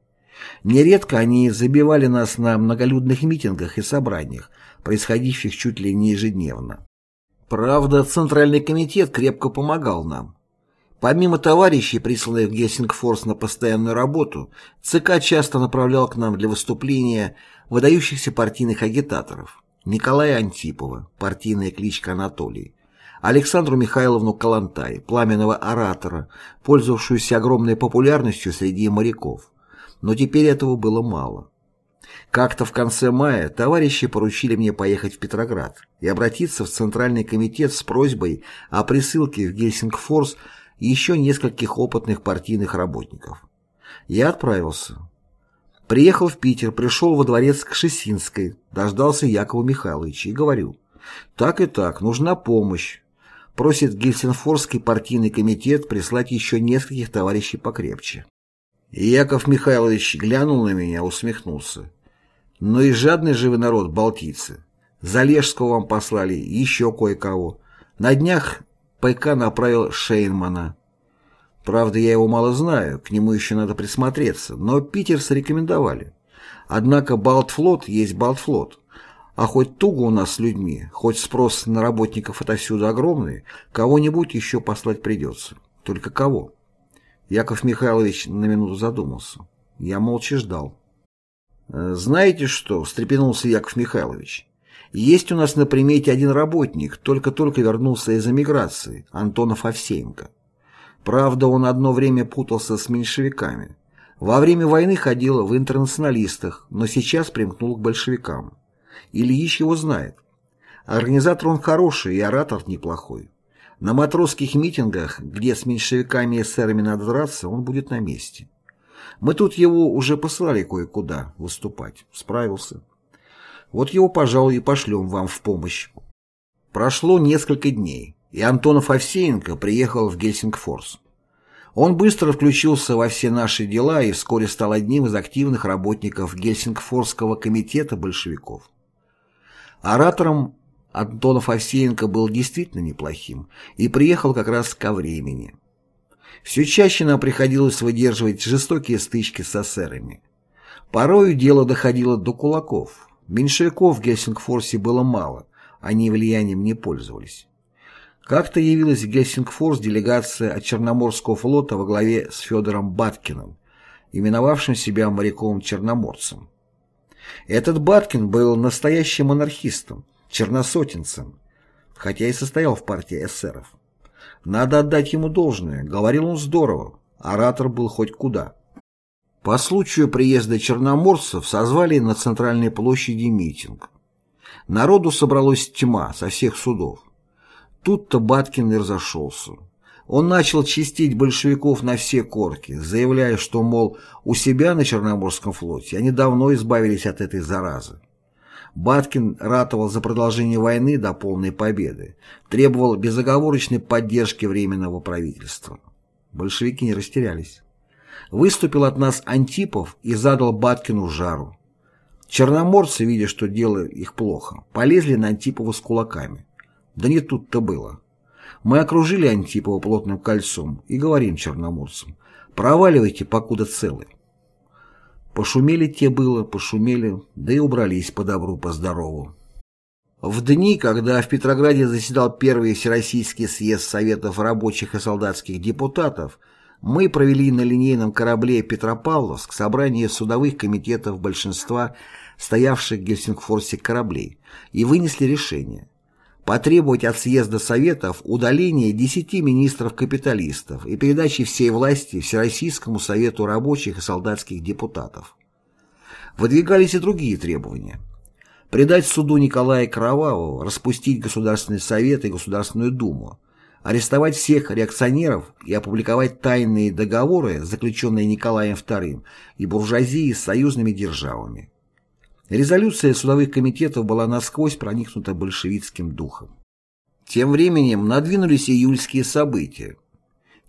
Нередко они забивали нас на многолюдных митингах и собраниях, происходивших чуть ли не ежедневно. Правда, Центральный комитет крепко помогал нам. Помимо товарищей, присланных в Гессингфорс на постоянную работу, ЦК часто направлял к нам для выступления выдающихся партийных агитаторов. Николая Антипова, партийная кличка Анатолий, Александру Михайловну Калантай, пламенного оратора, пользовавшуюся огромной популярностью среди моряков. Но теперь этого было мало. Как-то в конце мая товарищи поручили мне поехать в Петроград и обратиться в Центральный комитет с просьбой о присылке в Гельсингфорс еще нескольких опытных партийных работников. Я отправился. Приехал в Питер, пришел во дворец к Шесинской, дождался Якова Михайловича и говорю, так и так, нужна помощь. Просит Гельсинфорский партийный комитет прислать еще нескольких товарищей покрепче. И Яков Михайлович глянул на меня, усмехнулся. Но и жадный живый народ, балтийцы. Залежского вам послали, еще кое-кого. На днях ПК направил Шейнмана. Правда, я его мало знаю, к нему еще надо присмотреться, но Питер срекомендовали. Однако Балтфлот есть Балтфлот. А хоть туго у нас с людьми, хоть спрос на работников отовсюду огромный, кого-нибудь еще послать придется. Только кого? Яков Михайлович на минуту задумался. Я молча ждал. «Э, «Знаете что?» – встрепенулся Яков Михайлович. «Есть у нас на примете один работник, только-только вернулся из эмиграции, Антонов Овсеенко. Правда, он одно время путался с меньшевиками. Во время войны ходил в интернационалистах, но сейчас примкнул к большевикам. Ильич его знает. Организатор он хороший и оратор неплохой. На матросских митингах, где с меньшевиками и эсерами надо драться, он будет на месте. Мы тут его уже послали кое-куда выступать. Справился. Вот его, пожалуй, и пошлем вам в помощь. Прошло несколько дней, и Антонов Овсеенко приехал в Гельсингфорс. Он быстро включился во все наши дела и вскоре стал одним из активных работников Гельсингфорского комитета большевиков. Оратором Антонов Овсеенко был действительно неплохим и приехал как раз ко времени. Все чаще нам приходилось выдерживать жестокие стычки с эсерами. Порою дело доходило до кулаков. Меньшевиков в Гельсингфорсе было мало, они влиянием не пользовались. Как-то явилась в Гельсингфорс делегация от Черноморского флота во главе с Федором Баткиным, именовавшим себя моряком-черноморцем. Этот Баткин был настоящим анархистом, черносотенцем, хотя и состоял в партии эсеров. Надо отдать ему должное, говорил он здорово, оратор был хоть куда. По случаю приезда черноморцев созвали на центральной площади митинг. Народу собралась тьма со всех судов. Тут-то Баткин и разошелся. Он начал чистить большевиков на все корки, заявляя, что, мол, у себя на Черноморском флоте они давно избавились от этой заразы. Баткин ратовал за продолжение войны до полной победы, требовал безоговорочной поддержки Временного правительства. Большевики не растерялись. Выступил от нас Антипов и задал Баткину жару. Черноморцы, видя, что дело их плохо, полезли на Антипова с кулаками. Да не тут-то было. Мы окружили Антипова плотным кольцом и говорим черноморцам, проваливайте, покуда целы. Пошумели те было, пошумели, да и убрались по добру, по здорову. В дни, когда в Петрограде заседал первый Всероссийский съезд Советов рабочих и солдатских депутатов, мы провели на линейном корабле Петропавловск собрание судовых комитетов большинства стоявших в Гельсингфорсе кораблей и вынесли решение потребовать от съезда Советов удаления десяти министров-капиталистов и передачи всей власти Всероссийскому Совету рабочих и солдатских депутатов. Выдвигались и другие требования. Предать суду Николая Кровавого, распустить Государственный Совет и Государственную Думу, арестовать всех реакционеров и опубликовать тайные договоры, заключенные Николаем II и буржуазией с союзными державами. Резолюция судовых комитетов была насквозь проникнута большевистским духом. Тем временем надвинулись июльские события.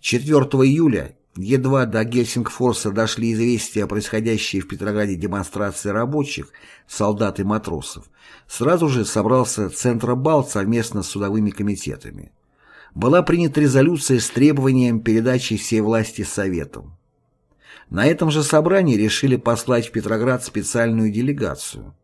4 июля Едва до Гельсингфорса дошли известия о происходящей в Петрограде демонстрации рабочих, солдат и матросов, сразу же собрался Центробалт совместно с судовыми комитетами. Была принята резолюция с требованием передачи всей власти Советам. На этом же собрании решили послать в Петроград специальную делегацию.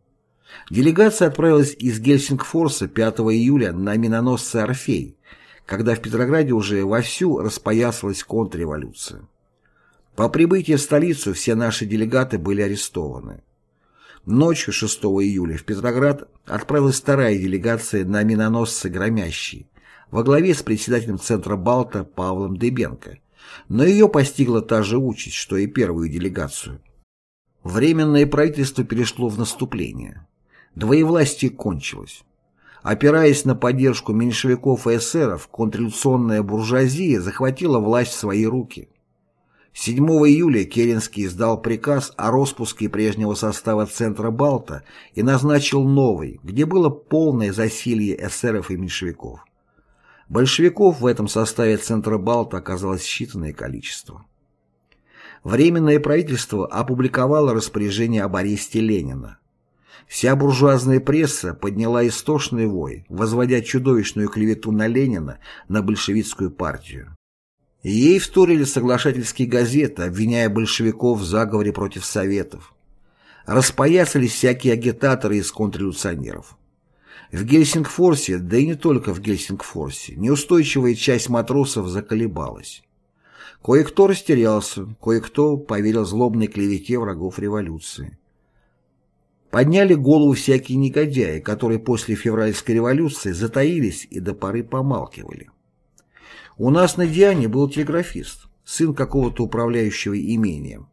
Делегация отправилась из Гельсингфорса 5 июля на миноносце «Орфей», когда в Петрограде уже вовсю распоясалась контрреволюция. По прибытии в столицу все наши делегаты были арестованы. Ночью 6 июля в Петроград отправилась вторая делегация на миноносце «Громящий» во главе с председателем Центра Балта Павлом Дыбенко, но ее постигла та же участь, что и первую делегацию. Временное правительство перешло в наступление. Двоевластие кончилось. Опираясь на поддержку меньшевиков и эсеров, контрреволюционная буржуазия захватила власть в свои руки. 7 июля Керенский издал приказ о распуске прежнего состава Центра Балта и назначил новый, где было полное засилье эсеров и меньшевиков. Большевиков в этом составе Центра Балта оказалось считанное количество. Временное правительство опубликовало распоряжение об аресте Ленина. Вся буржуазная пресса подняла истошный вой, возводя чудовищную клевету на Ленина, на большевистскую партию. Ей вторили соглашательские газеты, обвиняя большевиков в заговоре против Советов. Распоясались всякие агитаторы из контрреволюционеров. В Гельсингфорсе, да и не только в Гельсингфорсе, неустойчивая часть матросов заколебалась. Кое-кто растерялся, кое-кто поверил злобной клевете врагов революции. Подняли голову всякие негодяи, которые после февральской революции затаились и до поры помалкивали. У нас на Диане был телеграфист, сын какого-то управляющего имением.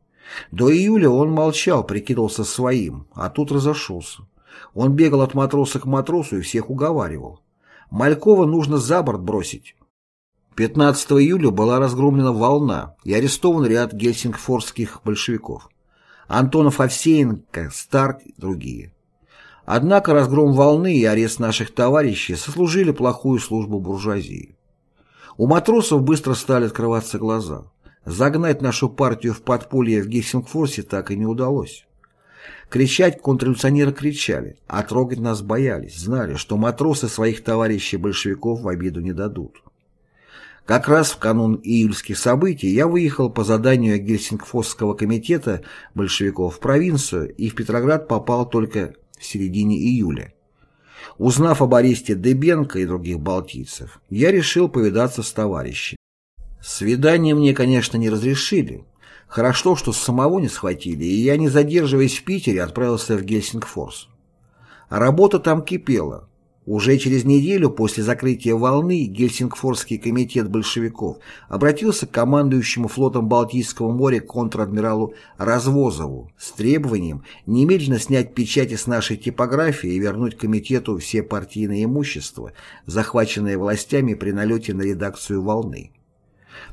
До июля он молчал, прикидывался своим, а тут разошелся. Он бегал от матроса к матросу и всех уговаривал. Малькова нужно за борт бросить. 15 июля была разгромлена волна и арестован ряд гельсингфорских большевиков. Антонов Овсеенко, Старк и другие. Однако разгром волны и арест наших товарищей сослужили плохую службу буржуазии. У матросов быстро стали открываться глаза. Загнать нашу партию в подполье в Гельсингфорсе так и не удалось. Кричать контрреволюционеры кричали, а трогать нас боялись, знали, что матросы своих товарищей-большевиков в обиду не дадут. Как раз в канун июльских событий я выехал по заданию Гельсингфорского комитета большевиков в провинцию и в Петроград попал только в середине июля. Узнав об аресте Дебенко и других балтийцев, я решил повидаться с товарищем. Свидание мне, конечно, не разрешили. Хорошо, что самого не схватили, и я, не задерживаясь в Питере, отправился в Гельсингфорс. Работа там кипела. Уже через неделю после закрытия волны Гельсингфорский комитет большевиков обратился к командующему флотом Балтийского моря контр-адмиралу Развозову с требованием немедленно снять печати с нашей типографии и вернуть комитету все партийное имущество, захваченное властями при налете на редакцию «Волны».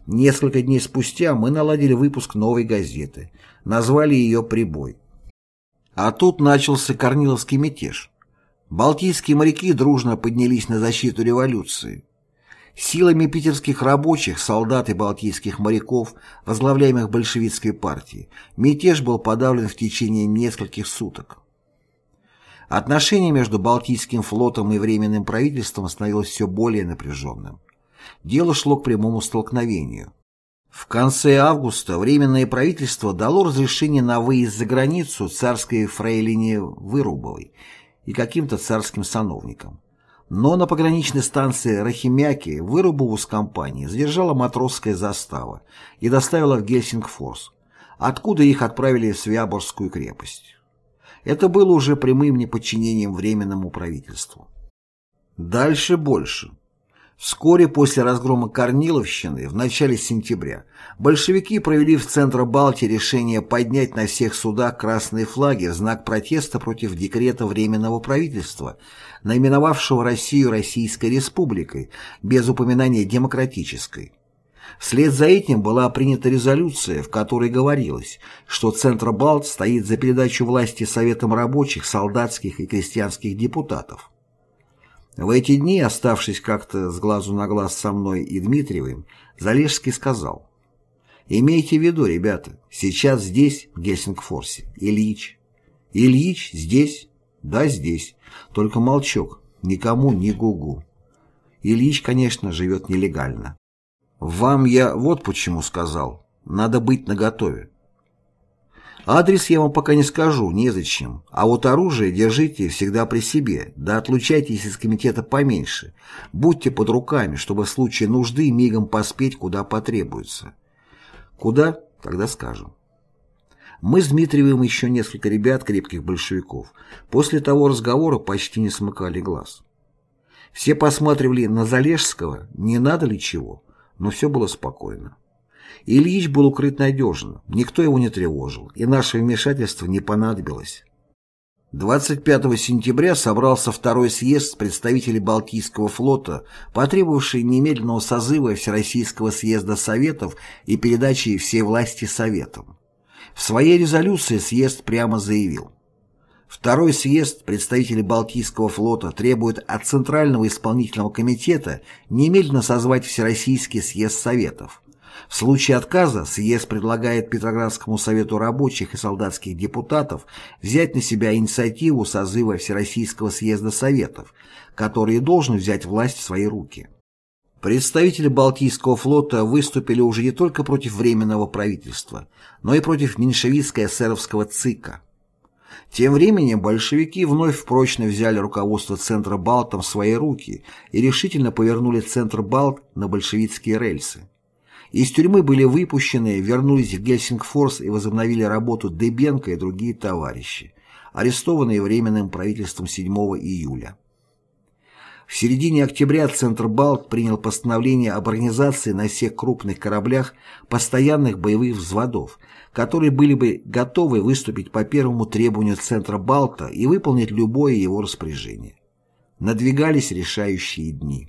Несколько дней спустя мы наладили выпуск новой газеты, назвали ее «Прибой». А тут начался Корниловский мятеж. Балтийские моряки дружно поднялись на защиту революции. Силами питерских рабочих, солдат и балтийских моряков, возглавляемых большевистской партией, мятеж был подавлен в течение нескольких суток. Отношение между Балтийским флотом и Временным правительством становилось все более напряженным. Дело шло к прямому столкновению. В конце августа Временное правительство дало разрешение на выезд за границу царской фрейлине Вырубовой и каким-то царским сановникам. Но на пограничной станции Рахимяки Вырубову с компанией задержала матросская застава и доставила в Гельсингфорс, откуда их отправили в Свяборскую крепость. Это было уже прямым неподчинением Временному правительству. Дальше больше. Вскоре после разгрома Корниловщины в начале сентября большевики провели в Центробалте решение поднять на всех судах красные флаги в знак протеста против декрета Временного правительства, наименовавшего Россию Российской Республикой без упоминания демократической. Вслед за этим была принята резолюция, в которой говорилось, что Центробалт стоит за передачу власти Советам рабочих, солдатских и крестьянских депутатов. В эти дни, оставшись как-то с глазу на глаз со мной и Дмитриевым, Залежский сказал, «Имейте в виду, ребята, сейчас здесь, в Гельсингфорсе, Ильич. Ильич здесь? Да, здесь. Только молчок, никому ни гугу. Ильич, конечно, живет нелегально. Вам я вот почему сказал, надо быть наготове. Адрес я вам пока не скажу, незачем. А вот оружие держите всегда при себе, да отлучайтесь из комитета поменьше. Будьте под руками, чтобы в случае нужды мигом поспеть, куда потребуется. Куда? Тогда скажем. Мы с Дмитриевым еще несколько ребят, крепких большевиков, после того разговора почти не смыкали глаз. Все посматривали на Залежского, не надо ли чего, но все было спокойно. Ильич был укрыт надежно, никто его не тревожил, и наше вмешательство не понадобилось. 25 сентября собрался второй съезд представителей Балтийского флота, потребовавший немедленного созыва Всероссийского съезда Советов и передачи всей власти Советам. В своей резолюции съезд прямо заявил. Второй съезд представителей Балтийского флота требует от Центрального исполнительного комитета немедленно созвать Всероссийский съезд Советов, в случае отказа съезд предлагает Петроградскому совету рабочих и солдатских депутатов взять на себя инициативу созыва Всероссийского съезда Советов, который должен взять власть в свои руки. Представители Балтийского флота выступили уже не только против Временного правительства, но и против меньшевистско-эсеровского ЦИКа. Тем временем большевики вновь прочно взяли руководство Центра Балтом в свои руки и решительно повернули Центр Балт на большевистские рельсы. Из тюрьмы были выпущены, вернулись в Гельсингфорс и возобновили работу Дебенко и другие товарищи, арестованные Временным правительством 7 июля. В середине октября Центр Балт принял постановление об организации на всех крупных кораблях постоянных боевых взводов, которые были бы готовы выступить по первому требованию Центра Балта и выполнить любое его распоряжение. Надвигались решающие дни.